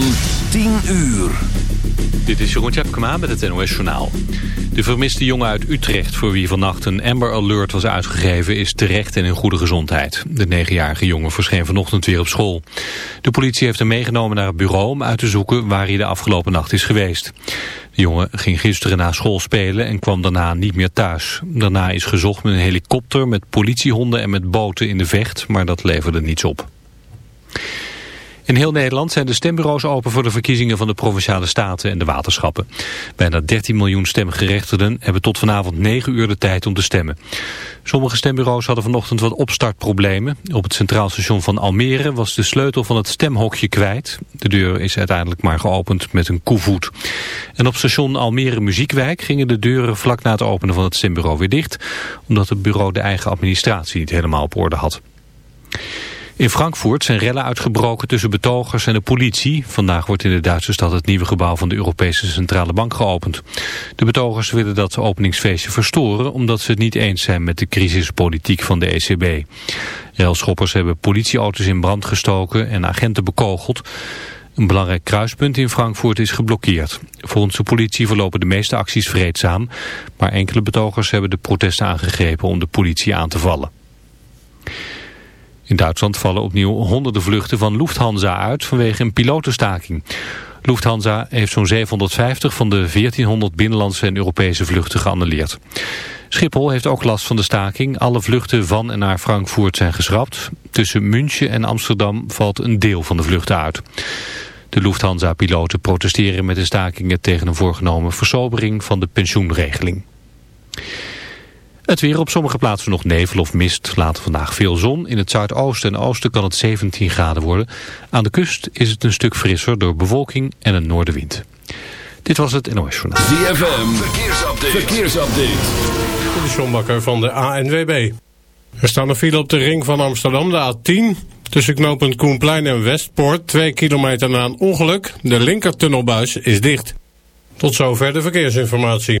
van 10 uur. Dit is Jeroen Tjepkema met het NOS Journaal. De vermiste jongen uit Utrecht, voor wie vannacht een Amber Alert was uitgegeven, is terecht en in goede gezondheid. De negenjarige jongen verscheen vanochtend weer op school. De politie heeft hem meegenomen naar het bureau om uit te zoeken waar hij de afgelopen nacht is geweest. De jongen ging gisteren na school spelen en kwam daarna niet meer thuis. Daarna is gezocht met een helikopter, met politiehonden en met boten in de vecht, maar dat leverde niets op. In heel Nederland zijn de stembureaus open voor de verkiezingen van de Provinciale Staten en de waterschappen. Bijna 13 miljoen stemgerechtigden hebben tot vanavond 9 uur de tijd om te stemmen. Sommige stembureaus hadden vanochtend wat opstartproblemen. Op het Centraal Station van Almere was de sleutel van het stemhokje kwijt. De deur is uiteindelijk maar geopend met een koevoet. En op station Almere Muziekwijk gingen de deuren vlak na het openen van het stembureau weer dicht. Omdat het bureau de eigen administratie niet helemaal op orde had. In Frankfurt zijn rellen uitgebroken tussen betogers en de politie. Vandaag wordt in de Duitse stad het nieuwe gebouw van de Europese Centrale Bank geopend. De betogers willen dat openingsfeestje verstoren... omdat ze het niet eens zijn met de crisispolitiek van de ECB. Relschoppers hebben politieauto's in brand gestoken en agenten bekogeld. Een belangrijk kruispunt in Frankfurt is geblokkeerd. Volgens de politie verlopen de meeste acties vreedzaam... maar enkele betogers hebben de protesten aangegrepen om de politie aan te vallen. In Duitsland vallen opnieuw honderden vluchten van Lufthansa uit vanwege een pilotenstaking. Lufthansa heeft zo'n 750 van de 1400 binnenlandse en Europese vluchten geannuleerd. Schiphol heeft ook last van de staking. Alle vluchten van en naar Frankfurt zijn geschrapt. Tussen München en Amsterdam valt een deel van de vluchten uit. De Lufthansa-piloten protesteren met de stakingen tegen een voorgenomen versobering van de pensioenregeling. Het weer op sommige plaatsen nog nevel of mist. Later vandaag veel zon. In het zuidoosten en oosten kan het 17 graden worden. Aan de kust is het een stuk frisser door bewolking en een noordenwind. Dit was het NOS Journaal. ZFM, verkeersupdate. verkeersupdate. De Sjombakker van de ANWB. Er staan een file op de ring van Amsterdam, de A10. Tussen knooppunt Koenplein en Westpoort. Twee kilometer na een ongeluk. De linkertunnelbuis is dicht. Tot zover de verkeersinformatie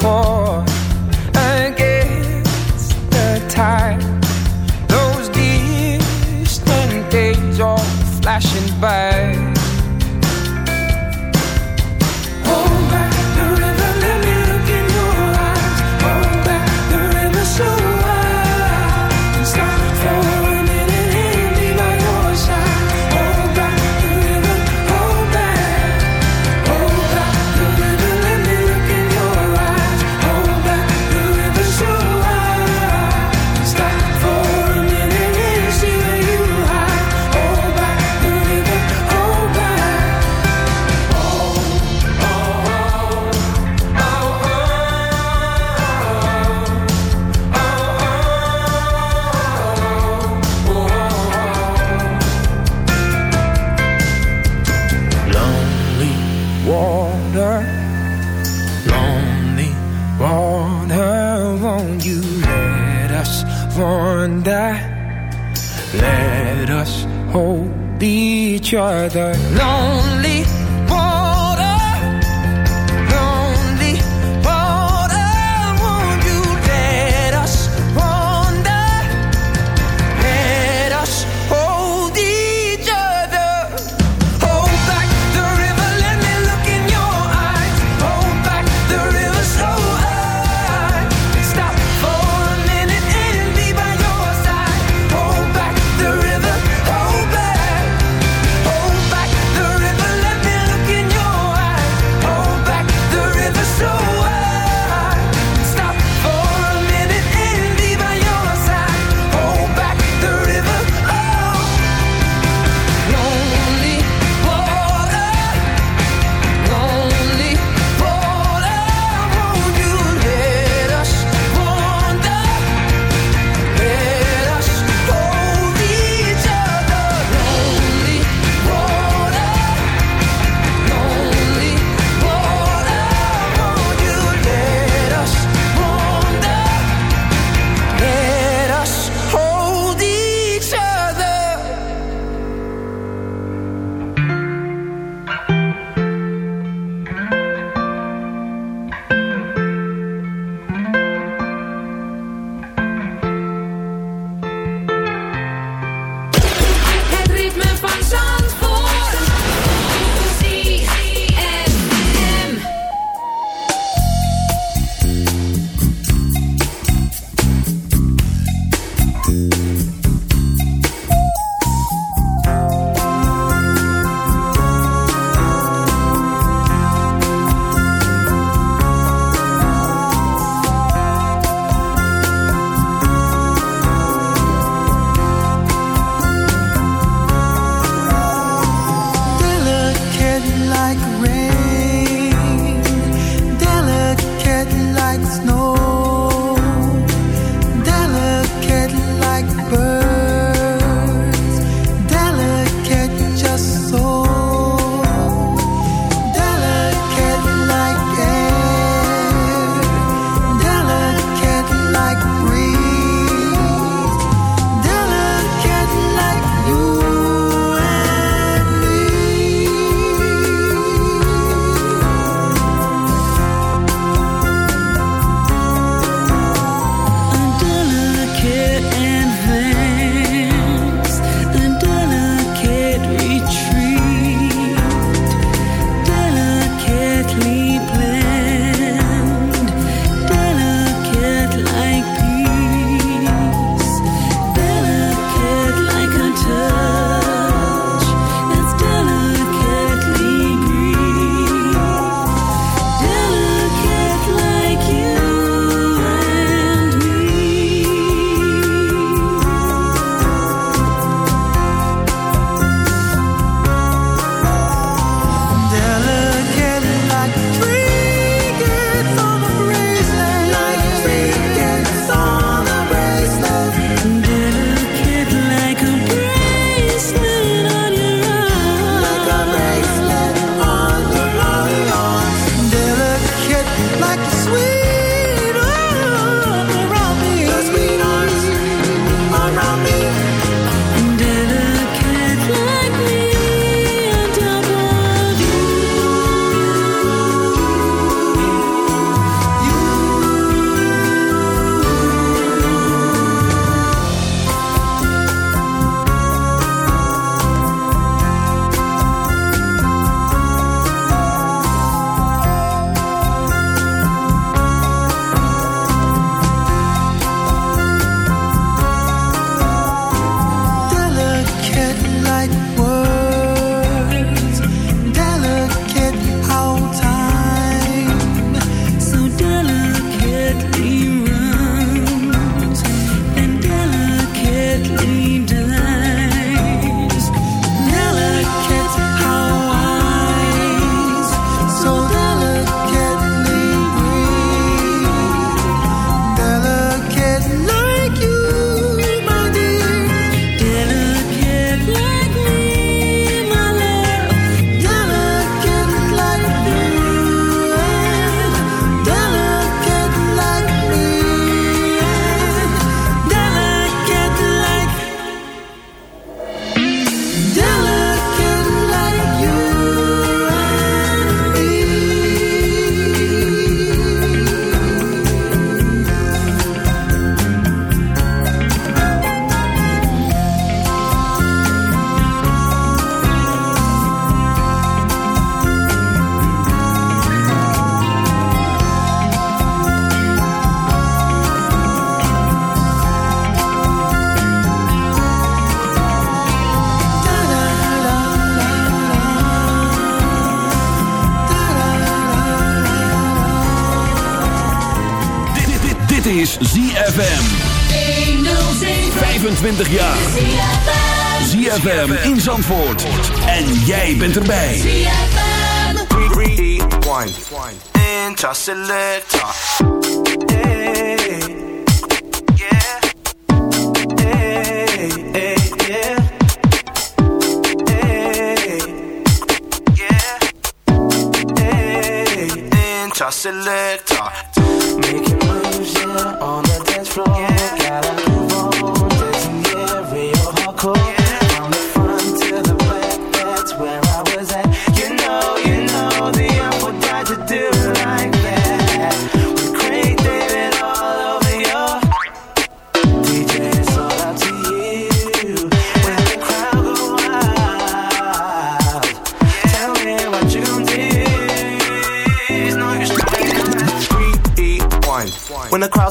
caught against the tide. Those distant days flashing by. you're the lonely Interselector.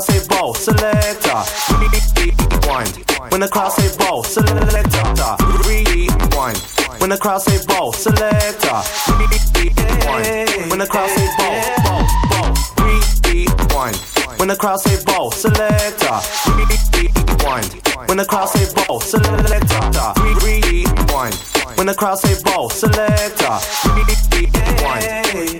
Crowd say ball, selector. Rewind. When the crowd say ball, selector. Rewind. When the crowd say ball, selector. Rewind. When the crowd say ball, ball, ball. Rewind. When the crowd say ball, selector. Rewind. When the crowd say ball, selector. Rewind. When the crowd say ball, selector. Rewind.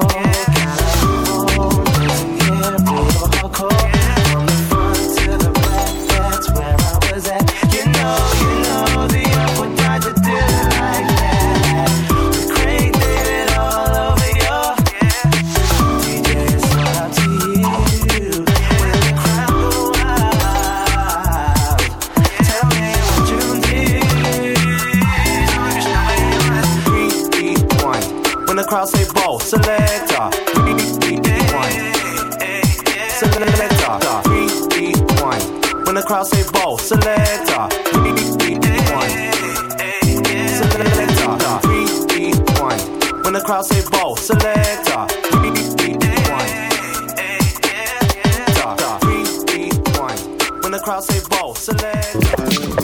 control. Selector. Selector. When the crowd say ball, selector. Selector. When the crowd say ball, selector. When the crowd say ball, selector.